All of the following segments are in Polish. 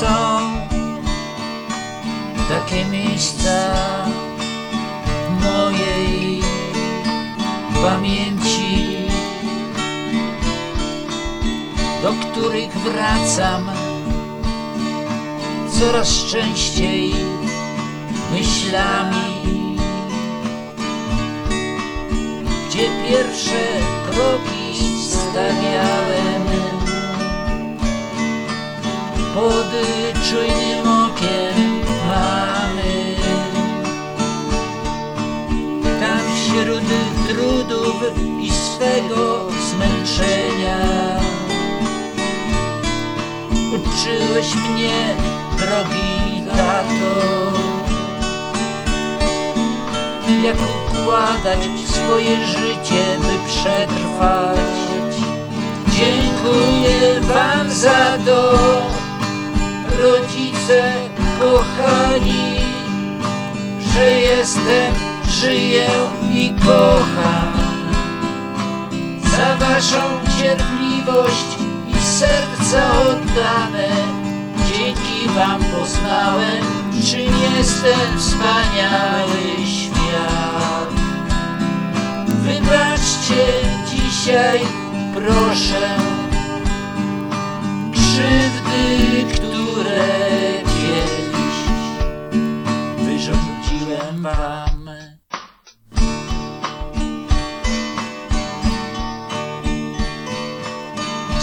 są takie miejsca w mojej pamięci, do których wracam coraz częściej myślami, gdzie pierwsze kroki stawiałem pod czujnym okiem mamy. Tam wśród trudów i swego zmęczenia uczyłeś mnie, drogi tato, jak układać swoje życie, by przetrwać. Dziękuję wam za to, rodzice kochani, że jestem, żyję i kocham. Za waszą cierpliwość i serca oddane, dzięki wam poznałem, czym jestem wspaniały świat. Wybaczcie dzisiaj, proszę,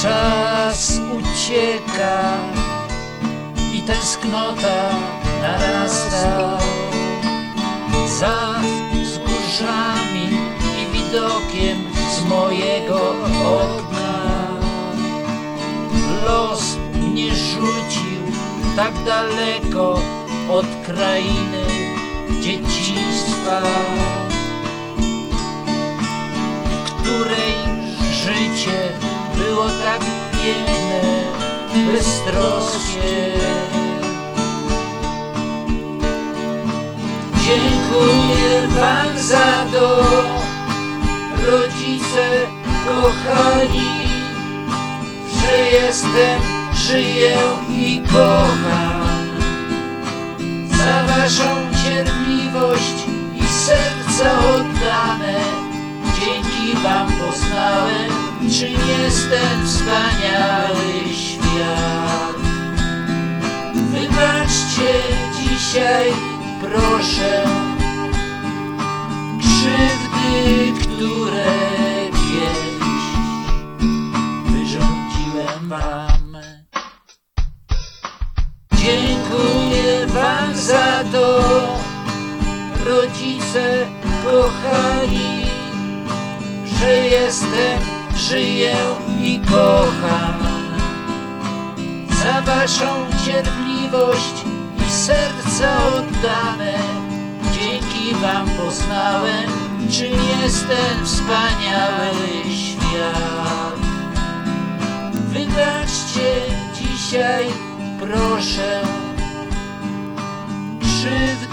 Czas ucieka i tęsknota narasta. Za wzgórzami i widokiem z mojego okna. Los mnie rzucił tak daleko od krainy dzieciństwa, której życie było tak piękne, beztroskie. Dziękuję wam za to, rodzice kochani, że jestem, żyję i kocham. Za waszą cierpliwość i serca oddane, dzięki wam poznałem, czym jestem wspaniały świat. Wybaczcie dzisiaj, proszę, rodzice kochani, że jestem, żyję i kocham. Za waszą cierpliwość i serca oddane, dzięki wam poznałem, czym jestem wspaniały świat. Wybaczcie dzisiaj, proszę, krzywdy